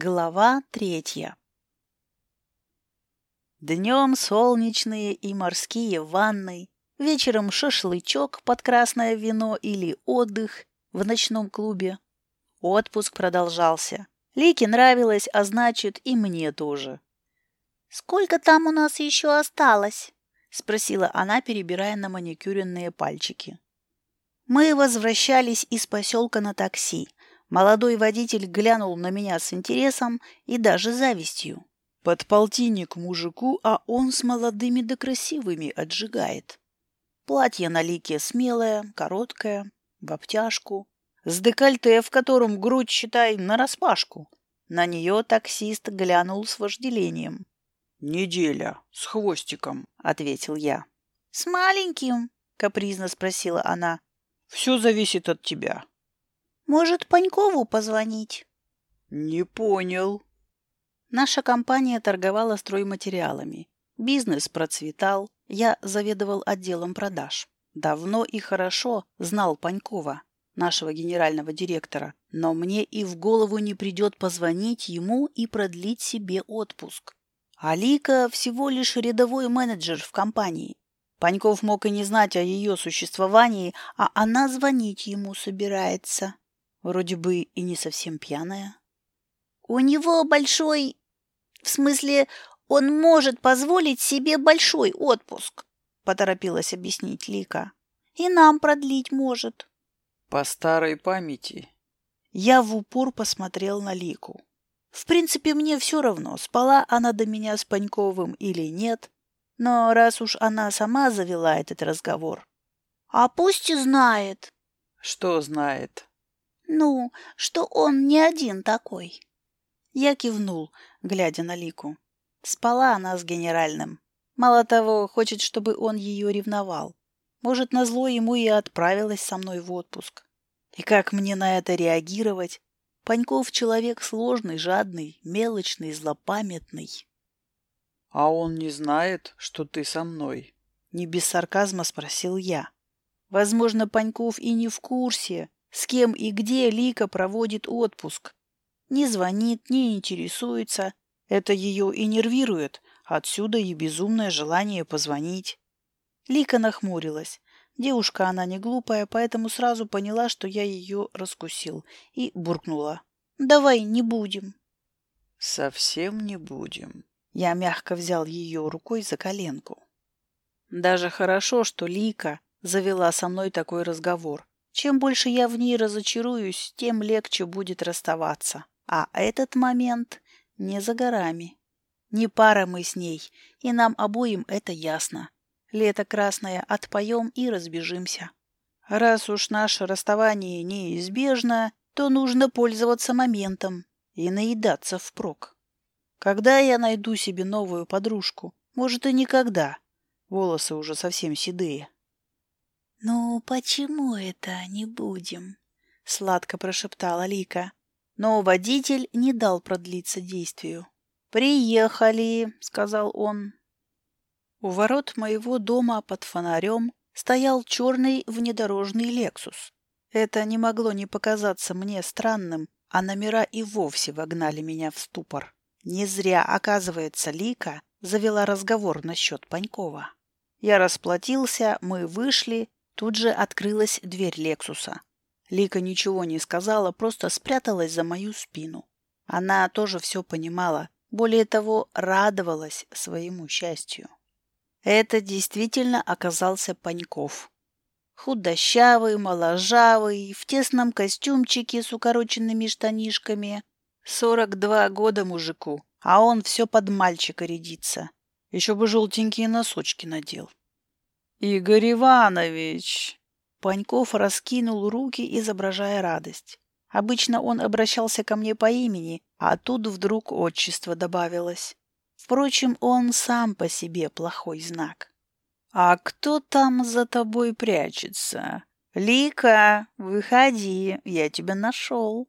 Глава третья Днем солнечные и морские ванны, вечером шашлычок под красное вино или отдых в ночном клубе. Отпуск продолжался. Лике нравилось, а значит и мне тоже. «Сколько там у нас еще осталось?» — спросила она, перебирая на маникюренные пальчики. Мы возвращались из поселка на такси. Молодой водитель глянул на меня с интересом и даже завистью. Под полтинник мужику, а он с молодыми да красивыми отжигает. Платье на лике смелое, короткое, в обтяжку, с декольте, в котором грудь, считай, нараспашку. На нее таксист глянул с вожделением. «Неделя, с хвостиком», — ответил я. «С маленьким?» — капризно спросила она. «Все зависит от тебя». «Может, Панькову позвонить?» «Не понял». Наша компания торговала стройматериалами. Бизнес процветал, я заведовал отделом продаж. Давно и хорошо знал Панькова, нашего генерального директора, но мне и в голову не придет позвонить ему и продлить себе отпуск. Алика всего лишь рядовой менеджер в компании. Паньков мог и не знать о ее существовании, а она звонить ему собирается. Вроде бы и не совсем пьяная. У него большой... В смысле, он может позволить себе большой отпуск, поторопилась объяснить Лика. И нам продлить может. По старой памяти. Я в упор посмотрел на Лику. В принципе, мне все равно, спала она до меня с Паньковым или нет. Но раз уж она сама завела этот разговор... А пусть и знает. Что знает? Ну, что он не один такой. Я кивнул, глядя на Лику. Спала она с генеральным. Мало того, хочет, чтобы он ее ревновал. Может, назло ему и отправилась со мной в отпуск. И как мне на это реагировать? Паньков человек сложный, жадный, мелочный, злопамятный. — А он не знает, что ты со мной? — не без сарказма спросил я. Возможно, Паньков и не в курсе, с кем и где Лика проводит отпуск. Не звонит, не интересуется. Это ее и нервирует. Отсюда и безумное желание позвонить. Лика нахмурилась. Девушка она не глупая, поэтому сразу поняла, что я ее раскусил, и буркнула. «Давай не будем». «Совсем не будем». Я мягко взял ее рукой за коленку. Даже хорошо, что Лика завела со мной такой разговор. Чем больше я в ней разочаруюсь, тем легче будет расставаться. А этот момент не за горами. Не пара мы с ней, и нам обоим это ясно. Лето красное отпоем и разбежимся. Раз уж наше расставание неизбежно, то нужно пользоваться моментом и наедаться впрок. Когда я найду себе новую подружку? Может, и никогда. Волосы уже совсем седые. «Ну, почему это не будем?» — сладко прошептала Лика. Но водитель не дал продлиться действию. «Приехали», — сказал он. У ворот моего дома под фонарем стоял черный внедорожный «Лексус». Это не могло не показаться мне странным, а номера и вовсе вогнали меня в ступор. Не зря, оказывается, Лика завела разговор насчет Панькова. Я расплатился, мы вышли, Тут же открылась дверь Лексуса. Лика ничего не сказала, просто спряталась за мою спину. Она тоже все понимала, более того, радовалась своему счастью. Это действительно оказался Паньков. Худощавый, моложавый, в тесном костюмчике с укороченными штанишками. Сорок два года мужику, а он все под мальчика рядится. Еще бы желтенькие носочки надел. «Игорь Иванович!» Паньков раскинул руки, изображая радость. Обычно он обращался ко мне по имени, а тут вдруг отчество добавилось. Впрочем, он сам по себе плохой знак. «А кто там за тобой прячется? Лика, выходи, я тебя нашел!»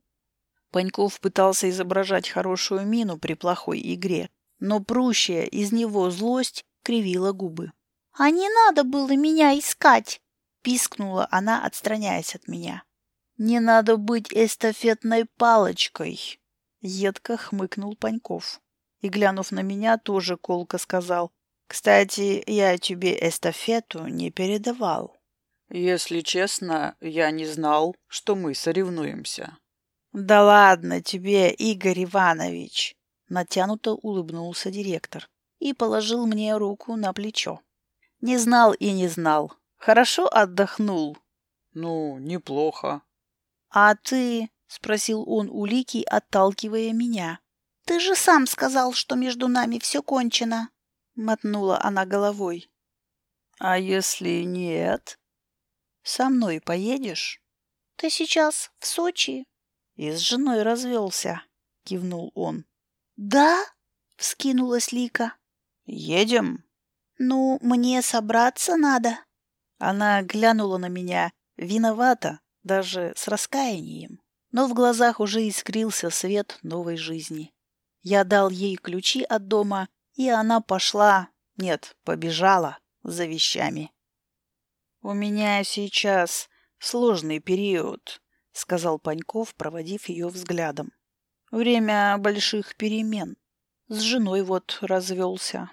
Паньков пытался изображать хорошую мину при плохой игре, но прущая из него злость кривила губы. «А не надо было меня искать!» — пискнула она, отстраняясь от меня. «Не надо быть эстафетной палочкой!» Едко хмыкнул Паньков. И, глянув на меня, тоже колко сказал. «Кстати, я тебе эстафету не передавал». «Если честно, я не знал, что мы соревнуемся». «Да ладно тебе, Игорь Иванович!» Натянуто улыбнулся директор и положил мне руку на плечо. «Не знал и не знал. Хорошо отдохнул?» «Ну, неплохо». «А ты?» — спросил он у Лики, отталкивая меня. «Ты же сам сказал, что между нами все кончено!» — мотнула она головой. «А если нет?» «Со мной поедешь?» «Ты сейчас в Сочи?» «И с женой развелся», — кивнул он. «Да?» — вскинулась Лика. «Едем?» «Ну, мне собраться надо». Она глянула на меня, виновата, даже с раскаянием. Но в глазах уже искрился свет новой жизни. Я дал ей ключи от дома, и она пошла, нет, побежала за вещами. «У меня сейчас сложный период», — сказал Паньков, проводив ее взглядом. «Время больших перемен. С женой вот развелся.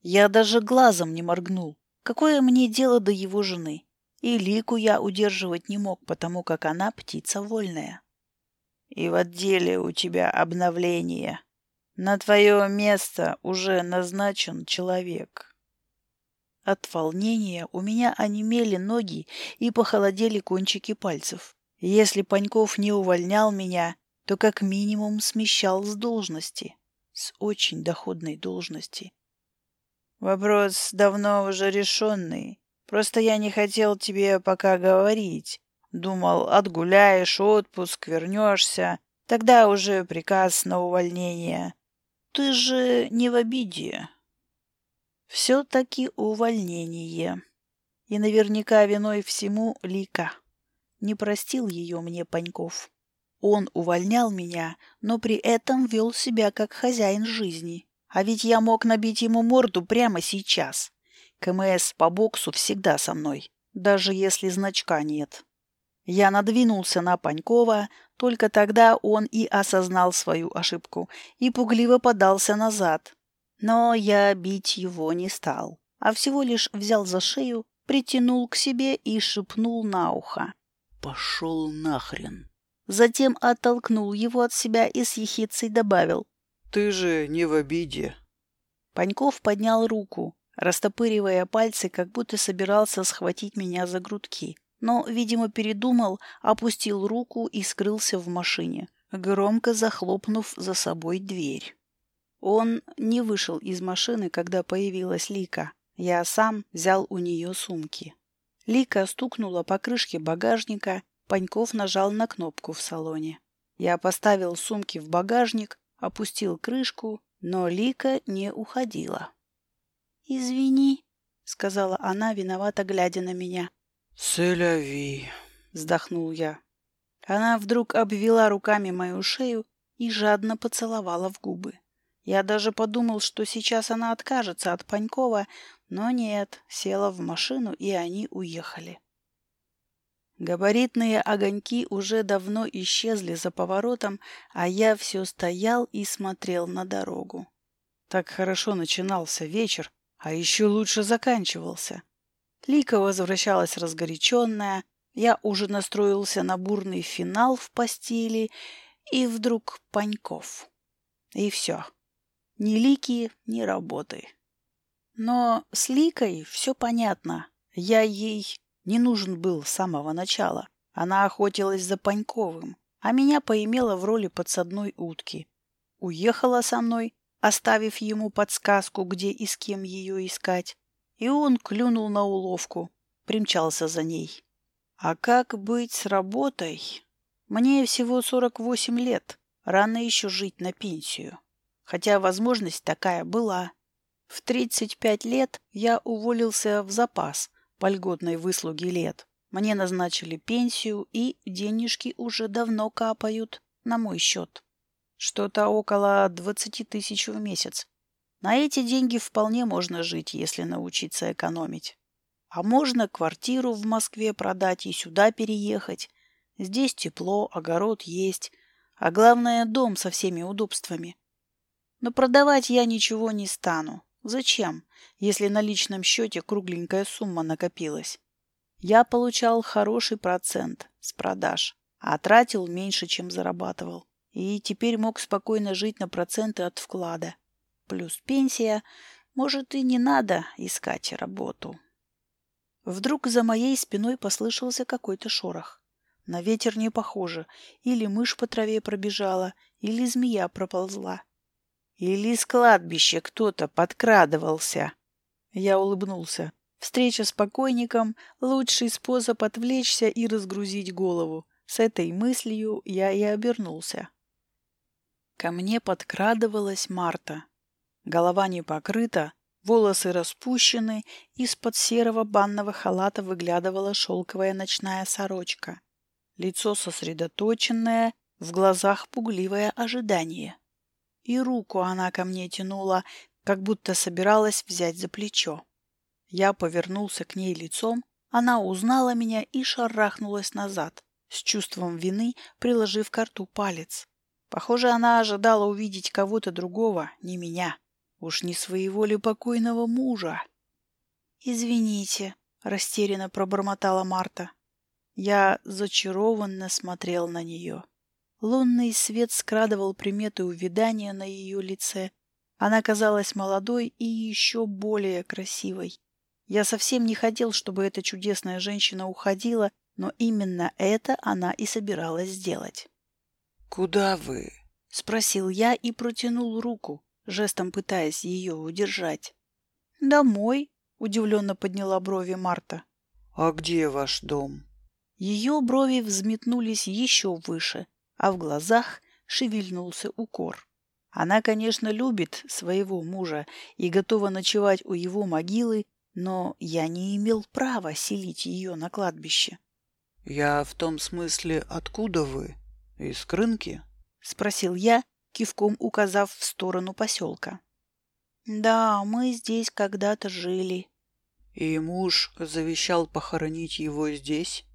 Я даже глазом не моргнул. Какое мне дело до его жены? И Лику я удерживать не мог, потому как она птица вольная. И в отделе у тебя обновление. На твое место уже назначен человек. От волнения у меня онемели ноги и похолодели кончики пальцев. Если Паньков не увольнял меня, то как минимум смещал с должности. С очень доходной должности. Вопрос давно уже решенный. Просто я не хотел тебе пока говорить. Думал, отгуляешь отпуск, вернешься. Тогда уже приказ на увольнение. Ты же не в обиде. Все-таки увольнение. И наверняка виной всему Лика. Не простил ее мне Паньков. Он увольнял меня, но при этом вел себя как хозяин жизни. А ведь я мог набить ему морду прямо сейчас. КМС по боксу всегда со мной, даже если значка нет. Я надвинулся на Панькова, только тогда он и осознал свою ошибку и пугливо подался назад, но я бить его не стал, а всего лишь взял за шею, притянул к себе и шепнул на ухо. «Пошел нахрен!» Затем оттолкнул его от себя и с ехицей добавил. «Ты же не в обиде!» Паньков поднял руку, растопыривая пальцы, как будто собирался схватить меня за грудки. Но, видимо, передумал, опустил руку и скрылся в машине, громко захлопнув за собой дверь. Он не вышел из машины, когда появилась Лика. Я сам взял у нее сумки. Лика стукнула по крышке багажника, Паньков нажал на кнопку в салоне. Я поставил сумки в багажник, опустил крышку, но Лика не уходила. «Извини», — сказала она, виновато глядя на меня. «Селяви», — вздохнул я. Она вдруг обвела руками мою шею и жадно поцеловала в губы. Я даже подумал, что сейчас она откажется от Панькова, но нет, села в машину, и они уехали. Габаритные огоньки уже давно исчезли за поворотом, а я все стоял и смотрел на дорогу. Так хорошо начинался вечер, а еще лучше заканчивался. Лика возвращалась разгоряченная, я уже настроился на бурный финал в постели, и вдруг Паньков. И все. Ни лики, ни работы. Но с Ликой все понятно. Я ей не нужен был с самого начала. Она охотилась за Паньковым, а меня поимела в роли подсадной утки. Уехала со мной, оставив ему подсказку, где и с кем ее искать. И он клюнул на уловку, примчался за ней. А как быть с работой? Мне всего сорок восемь лет, рано еще жить на пенсию хотя возможность такая была. В 35 лет я уволился в запас по льготной выслуге лет. Мне назначили пенсию, и денежки уже давно капают на мой счет. Что-то около 20 тысяч в месяц. На эти деньги вполне можно жить, если научиться экономить. А можно квартиру в Москве продать и сюда переехать. Здесь тепло, огород есть, а главное дом со всеми удобствами. Но продавать я ничего не стану. Зачем, если на личном счете кругленькая сумма накопилась? Я получал хороший процент с продаж, а тратил меньше, чем зарабатывал. И теперь мог спокойно жить на проценты от вклада. Плюс пенсия. Может, и не надо искать работу. Вдруг за моей спиной послышался какой-то шорох. На ветер не похоже. Или мышь по траве пробежала, или змея проползла. Или с кладбища кто-то подкрадывался. Я улыбнулся. Встреча с покойником – лучший способ отвлечься и разгрузить голову. С этой мыслью я и обернулся. Ко мне подкрадывалась Марта. Голова не покрыта, волосы распущены, из-под серого банного халата выглядывала шелковая ночная сорочка. Лицо сосредоточенное, в глазах пугливое ожидание и руку она ко мне тянула, как будто собиралась взять за плечо. Я повернулся к ней лицом, она узнала меня и шарахнулась назад, с чувством вины приложив к рту палец. Похоже, она ожидала увидеть кого-то другого, не меня. Уж не своего ли покойного мужа? «Извините», — растерянно пробормотала Марта. Я зачарованно смотрел на нее. Лунный свет скрадывал приметы увядания на ее лице. Она казалась молодой и еще более красивой. Я совсем не хотел, чтобы эта чудесная женщина уходила, но именно это она и собиралась сделать. «Куда вы?» — спросил я и протянул руку, жестом пытаясь ее удержать. «Домой», — удивленно подняла брови Марта. «А где ваш дом?» Ее брови взметнулись еще выше, а в глазах шевельнулся укор. Она, конечно, любит своего мужа и готова ночевать у его могилы, но я не имел права селить ее на кладбище. — Я в том смысле, откуда вы? Из Крынки? — спросил я, кивком указав в сторону поселка. — Да, мы здесь когда-то жили. — И муж завещал похоронить его здесь?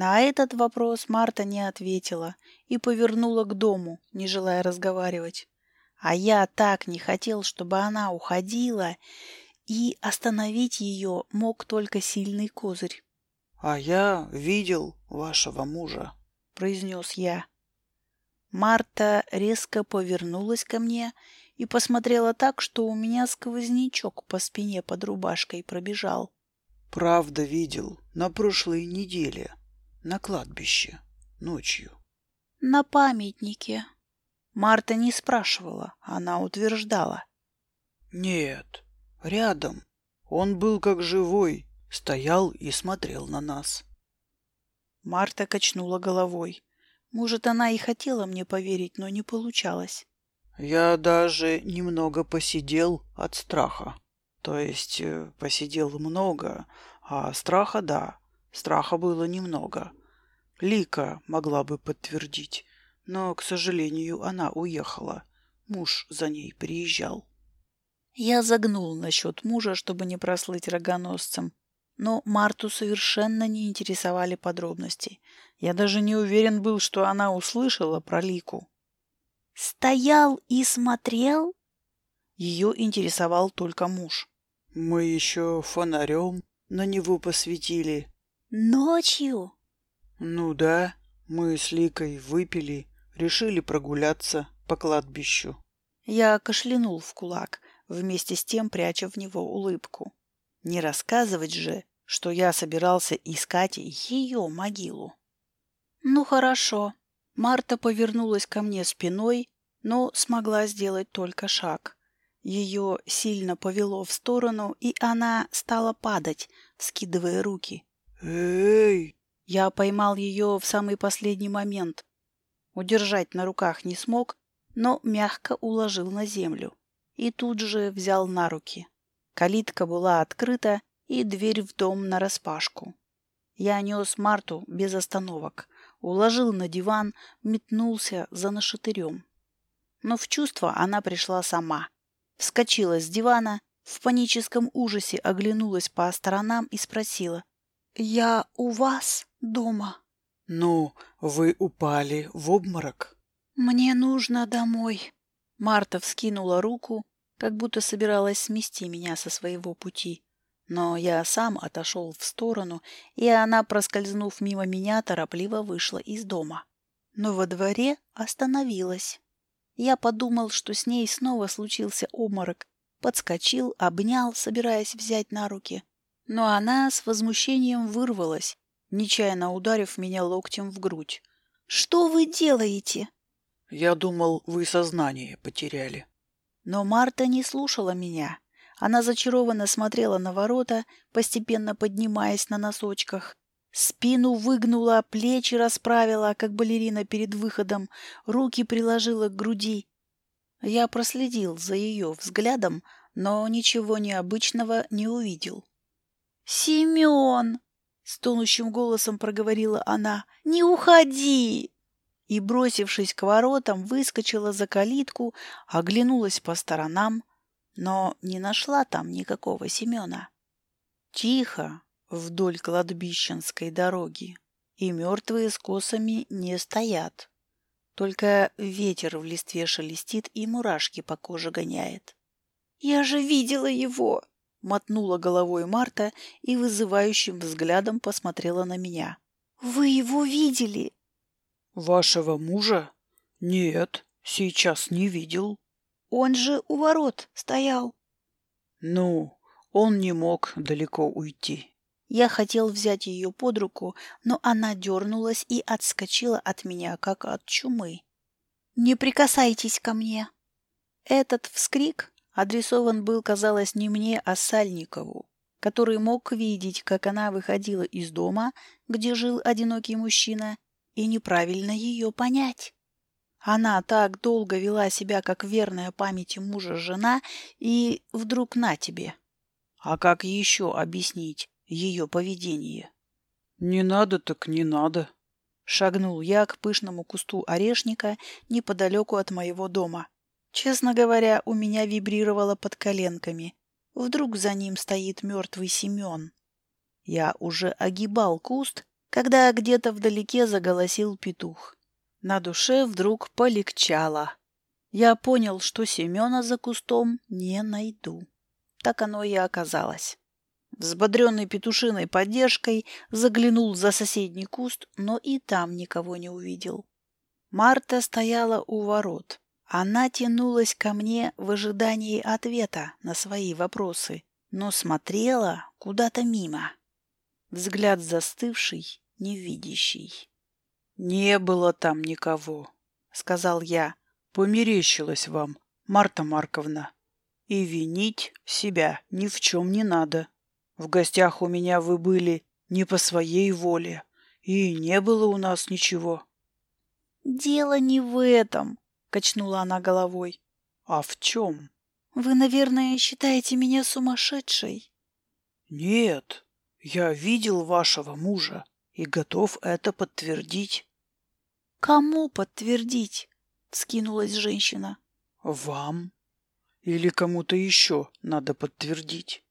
На этот вопрос Марта не ответила и повернула к дому, не желая разговаривать. А я так не хотел, чтобы она уходила, и остановить ее мог только сильный козырь. — А я видел вашего мужа, — произнес я. Марта резко повернулась ко мне и посмотрела так, что у меня сквознячок по спине под рубашкой пробежал. — Правда видел, на прошлой неделе на кладбище ночью. На памятнике. Марта не спрашивала, она утверждала. Нет, рядом. Он был как живой, стоял и смотрел на нас. Марта качнула головой. Может, она и хотела мне поверить, но не получалось. Я даже немного посидел от страха. То есть э, посидел много, а страха — да, страха было немного. Лика могла бы подтвердить, но, к сожалению, она уехала. Муж за ней приезжал. Я загнул насчет мужа, чтобы не прослыть рогоносцем, но Марту совершенно не интересовали подробности. Я даже не уверен был, что она услышала про Лику. «Стоял и смотрел?» Ее интересовал только муж. «Мы еще фонарем на него посветили». «Ночью?» Ну да, мы с Ликой выпили, решили прогуляться по кладбищу. Я кашлянул в кулак, вместе с тем пряча в него улыбку. Не рассказывать же, что я собирался искать ее могилу. Ну хорошо. Марта повернулась ко мне спиной, но смогла сделать только шаг. Ее сильно повело в сторону, и она стала падать, скидывая руки. «Эй!» Я поймал ее в самый последний момент. Удержать на руках не смог, но мягко уложил на землю. И тут же взял на руки. Калитка была открыта, и дверь в дом нараспашку. Я нес Марту без остановок, уложил на диван, метнулся за нашатырем. Но в чувство она пришла сама. Вскочила с дивана, в паническом ужасе оглянулась по сторонам и спросила. «Я у вас?» дома. Ну, вы упали в обморок. «Мне нужно домой». Марта вскинула руку, как будто собиралась смести меня со своего пути. Но я сам отошел в сторону, и она, проскользнув мимо меня, торопливо вышла из дома. Но во дворе остановилась. Я подумал, что с ней снова случился обморок, подскочил, обнял, собираясь взять на руки. Но она с возмущением вырвалась, нечаянно ударив меня локтем в грудь. «Что вы делаете?» «Я думал, вы сознание потеряли». Но Марта не слушала меня. Она зачарованно смотрела на ворота, постепенно поднимаясь на носочках. Спину выгнула, плечи расправила, как балерина перед выходом, руки приложила к груди. Я проследил за ее взглядом, но ничего необычного не увидел. «Семен!» — стонущим голосом проговорила она. «Не уходи!» И, бросившись к воротам, выскочила за калитку, оглянулась по сторонам, но не нашла там никакого Семена. Тихо вдоль кладбищенской дороги, и мертвые с косами не стоят. Только ветер в листве шелестит и мурашки по коже гоняет. «Я же видела его!» — мотнула головой Марта и вызывающим взглядом посмотрела на меня. «Вы его видели?» «Вашего мужа? Нет, сейчас не видел». Он же у ворот стоял. Ну, он не мог далеко уйти. Я хотел взять ее под руку, но она дернулась и отскочила от меня, как от чумы. «Не прикасайтесь ко мне!» Этот вскрик адресован был, казалось, не мне, а Сальникову, который мог видеть, как она выходила из дома, где жил одинокий мужчина, и неправильно ее понять. Она так долго вела себя, как верная памяти мужа жена, и вдруг на тебе. А как еще объяснить ее поведение? «Не надо так не надо», — шагнул я к пышному кусту орешника неподалеку от моего дома. Честно говоря, у меня вибрировало под коленками. Вдруг за ним стоит мертвый Семен. Я уже огибал куст, когда где-то вдалеке заголосил петух. На душе вдруг полегчало. Я понял, что Семена за кустом не найду. Так оно и оказалось. Взбодренный петушиной поддержкой заглянул за соседний куст, но и там никого не увидел. Марта стояла у ворот. Она тянулась ко мне в ожидании ответа на свои вопросы, но смотрела куда-то мимо. Взгляд застывший, невидящий. «Не было там никого», — сказал я. «Померещилось вам, Марта Марковна. И винить себя ни в чем не надо. В гостях у меня вы были не по своей воле, и не было у нас ничего». «Дело не в этом», — качнула она головой. «А в чем?» «Вы, наверное, считаете меня сумасшедшей?» «Нет, я видел вашего мужа и готов это подтвердить». «Кому подтвердить?» — скинулась женщина. «Вам? Или кому-то еще надо подтвердить?»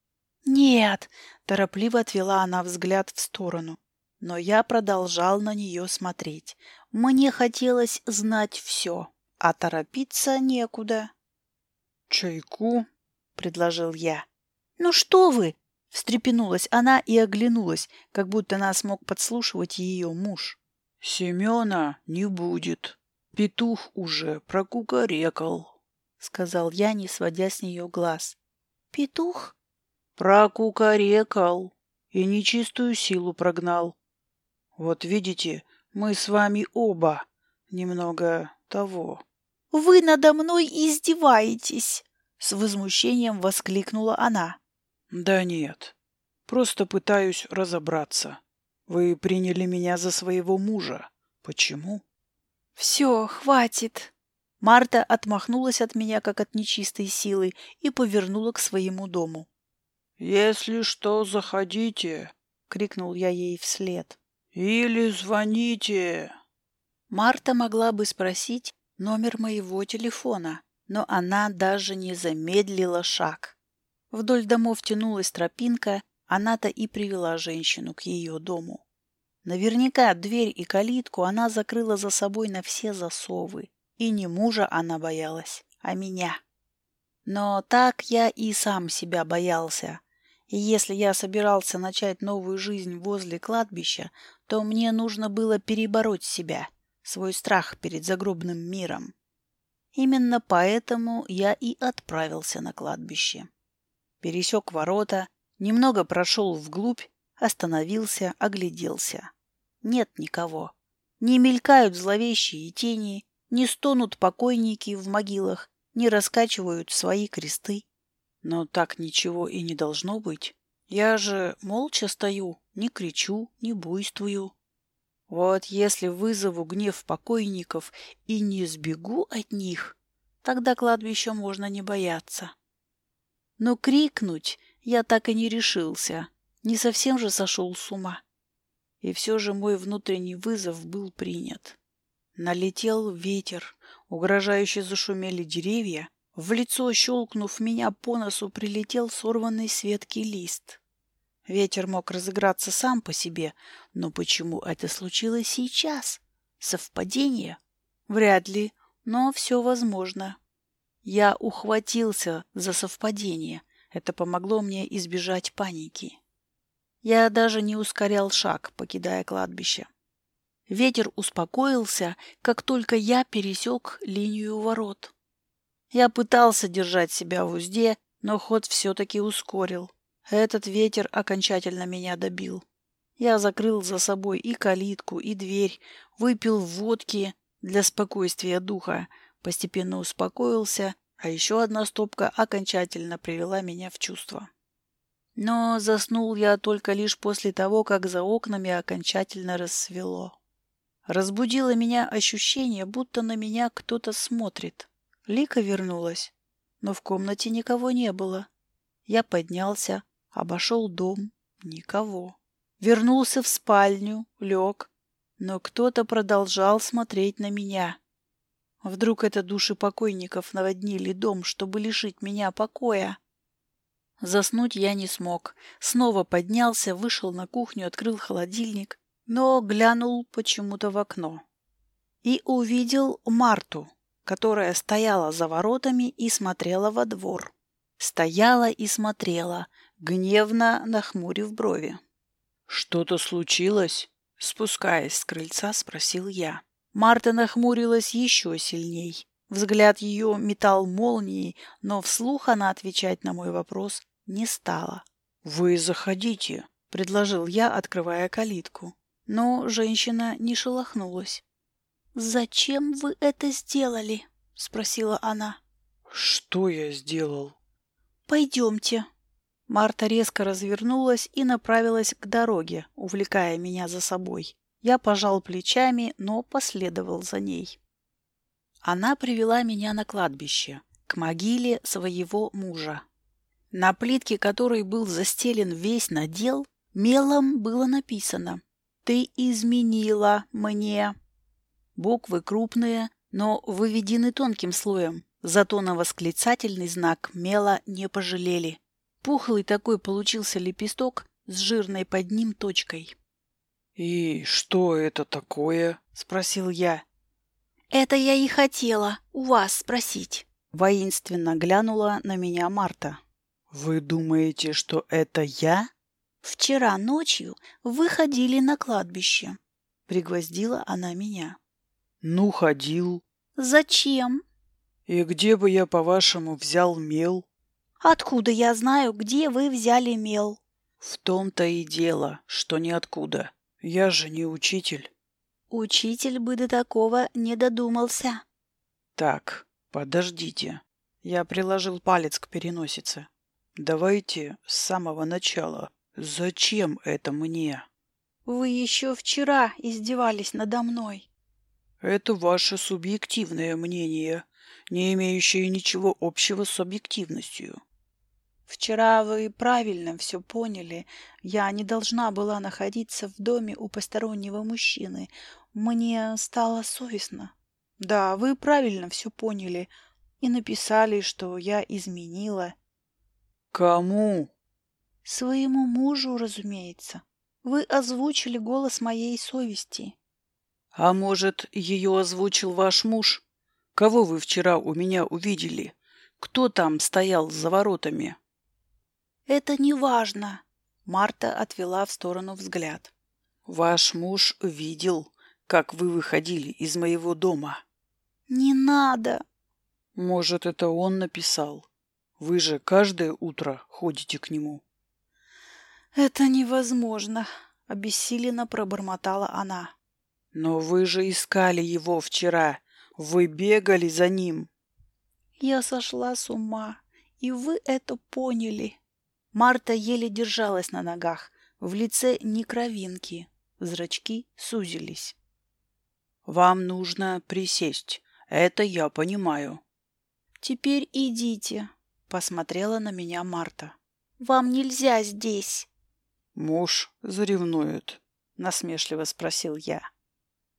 «Нет!» — торопливо отвела она взгляд в сторону. Но я продолжал на нее смотреть. Мне хотелось знать все, а торопиться некуда. «Чайку?» — предложил я. «Ну что вы!» — встрепенулась она и оглянулась, как будто нас мог подслушивать ее муж. Семена не будет. Петух уже прокукарекал, — сказал я, не сводя с нее глаз. Петух? Прокукарекал и нечистую силу прогнал. Вот видите, мы с вами оба немного того. — Вы надо мной издеваетесь! — с возмущением воскликнула она. — Да нет, просто пытаюсь разобраться. Вы приняли меня за своего мужа. Почему? Все, хватит. Марта отмахнулась от меня, как от нечистой силы, и повернула к своему дому. «Если что, заходите!» — крикнул я ей вслед. «Или звоните!» Марта могла бы спросить номер моего телефона, но она даже не замедлила шаг. Вдоль домов тянулась тропинка, она-то и привела женщину к ее дому. Наверняка дверь и калитку она закрыла за собой на все засовы И не мужа она боялась, а меня. Но так я и сам себя боялся. И если я собирался начать новую жизнь возле кладбища, то мне нужно было перебороть себя, свой страх перед загробным миром. Именно поэтому я и отправился на кладбище. Пересек ворота, немного прошел вглубь, остановился, огляделся. Нет никого. Не мелькают зловещие тени, не стонут покойники в могилах, не раскачивают свои кресты. Но так ничего и не должно быть. Я же молча стою, не кричу, не буйствую. Вот если вызову гнев покойников и не сбегу от них, тогда кладбища можно не бояться. Но крикнуть я так и не решился, не совсем же сошел с ума. И все же мой внутренний вызов был принят. Налетел ветер, угрожающе зашумели деревья, в лицо, щелкнув меня по носу, прилетел сорванный с ветки лист. Ветер мог разыграться сам по себе, но почему это случилось сейчас? Совпадение? Вряд ли, но все возможно. Я ухватился за совпадение. Это помогло мне избежать паники. Я даже не ускорял шаг, покидая кладбище. Ветер успокоился, как только я пересек линию ворот. Я пытался держать себя в узде, но ход все-таки ускорил. Этот ветер окончательно меня добил. Я закрыл за собой и калитку, и дверь, выпил водки для спокойствия духа, постепенно успокоился, а еще одна стопка окончательно привела меня в чувство. Но заснул я только лишь после того, как за окнами окончательно рассвело. Разбудило меня ощущение, будто на меня кто-то смотрит. Лика вернулась, но в комнате никого не было. Я поднялся, обошел дом. Никого. Вернулся в спальню, лег, но кто-то продолжал смотреть на меня. Вдруг это души покойников наводнили дом, чтобы лишить меня покоя? Заснуть я не смог. Снова поднялся, вышел на кухню, открыл холодильник но глянул почему-то в окно и увидел Марту, которая стояла за воротами и смотрела во двор. Стояла и смотрела, гневно нахмурив брови. «Что-то случилось?» Спускаясь с крыльца, спросил я. Марта нахмурилась еще сильней. Взгляд ее метал молнией, но вслух она отвечать на мой вопрос не стала. «Вы заходите», — предложил я, открывая калитку. Но женщина не шелохнулась. «Зачем вы это сделали?» — спросила она. «Что я сделал?» «Пойдемте». Марта резко развернулась и направилась к дороге, увлекая меня за собой. Я пожал плечами, но последовал за ней. Она привела меня на кладбище, к могиле своего мужа. На плитке, которой был застелен весь надел, мелом было написано ты изменила мне. Буквы крупные, но выведены тонким слоем, зато на восклицательный знак мела не пожалели. Пухлый такой получился лепесток с жирной под ним точкой. «И что это такое?» — спросил я. «Это я и хотела у вас спросить», — воинственно глянула на меня Марта. «Вы думаете, что это я?» Вчера ночью вы ходили на кладбище. Пригвоздила она меня. Ну, ходил. Зачем? И где бы я, по-вашему, взял мел? Откуда я знаю, где вы взяли мел? В том-то и дело, что ниоткуда. Я же не учитель. Учитель бы до такого не додумался. Так, подождите. Я приложил палец к переносице. Давайте с самого начала. «Зачем это мне?» «Вы еще вчера издевались надо мной». «Это ваше субъективное мнение, не имеющее ничего общего с объективностью». «Вчера вы правильно все поняли. Я не должна была находиться в доме у постороннего мужчины. Мне стало совестно». «Да, вы правильно все поняли и написали, что я изменила». «Кому?» Своему мужу, разумеется. Вы озвучили голос моей совести. А может, ее озвучил ваш муж? Кого вы вчера у меня увидели? Кто там стоял за воротами?» «Это не важно», — Марта отвела в сторону взгляд. «Ваш муж видел, как вы выходили из моего дома». «Не надо!» «Может, это он написал? Вы же каждое утро ходите к нему». «Это невозможно», — обессиленно пробормотала она. «Но вы же искали его вчера. Вы бегали за ним». «Я сошла с ума, и вы это поняли». Марта еле держалась на ногах, в лице ни кровинки, зрачки сузились. «Вам нужно присесть, это я понимаю». «Теперь идите», — посмотрела на меня Марта. «Вам нельзя здесь». «Муж заревнует», — насмешливо спросил я.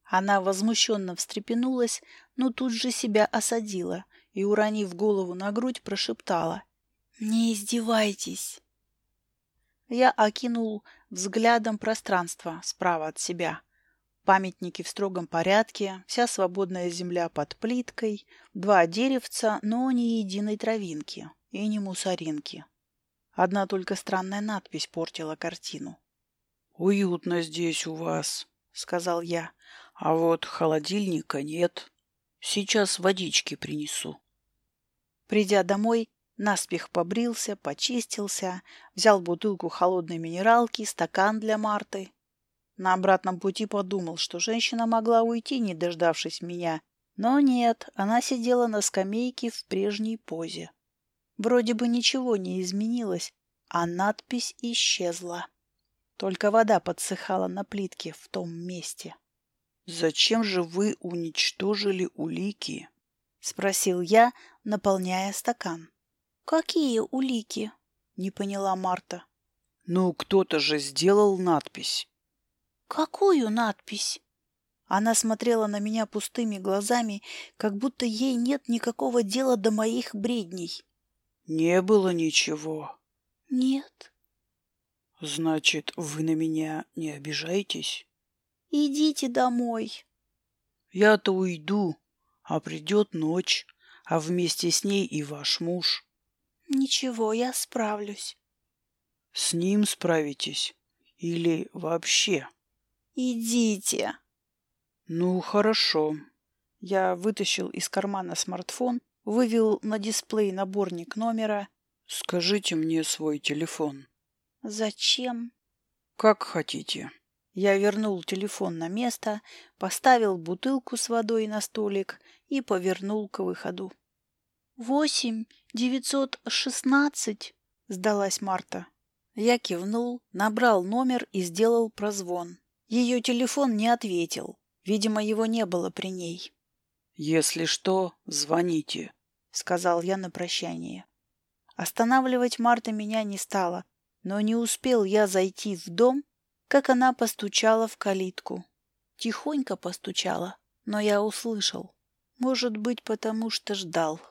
Она возмущенно встрепенулась, но тут же себя осадила и, уронив голову на грудь, прошептала. «Не издевайтесь!» Я окинул взглядом пространство справа от себя. Памятники в строгом порядке, вся свободная земля под плиткой, два деревца, но ни единой травинки и ни мусоринки. Одна только странная надпись портила картину. «Уютно здесь у вас», — сказал я. «А вот холодильника нет. Сейчас водички принесу». Придя домой, наспех побрился, почистился, взял бутылку холодной минералки, стакан для Марты. На обратном пути подумал, что женщина могла уйти, не дождавшись меня. Но нет, она сидела на скамейке в прежней позе. Вроде бы ничего не изменилось, а надпись исчезла. Только вода подсыхала на плитке в том месте. «Зачем же вы уничтожили улики?» — спросил я, наполняя стакан. «Какие улики?» — не поняла Марта. «Ну, кто-то же сделал надпись». «Какую надпись?» Она смотрела на меня пустыми глазами, как будто ей нет никакого дела до моих бредней. Не было ничего. Нет. Значит, вы на меня не обижаетесь? Идите домой. Я-то уйду, а придет ночь, а вместе с ней и ваш муж. Ничего, я справлюсь. С ним справитесь? Или вообще? Идите. Ну, хорошо. Я вытащил из кармана смартфон вывел на дисплей наборник номера. «Скажите мне свой телефон». «Зачем?» «Как хотите». Я вернул телефон на место, поставил бутылку с водой на столик и повернул к выходу. «Восемь девятьсот шестнадцать», — сдалась Марта. Я кивнул, набрал номер и сделал прозвон. Ее телефон не ответил. Видимо, его не было при ней. «Если что, звоните», — сказал я на прощание. Останавливать Марта меня не стала, но не успел я зайти в дом, как она постучала в калитку. Тихонько постучала, но я услышал. Может быть, потому что ждал.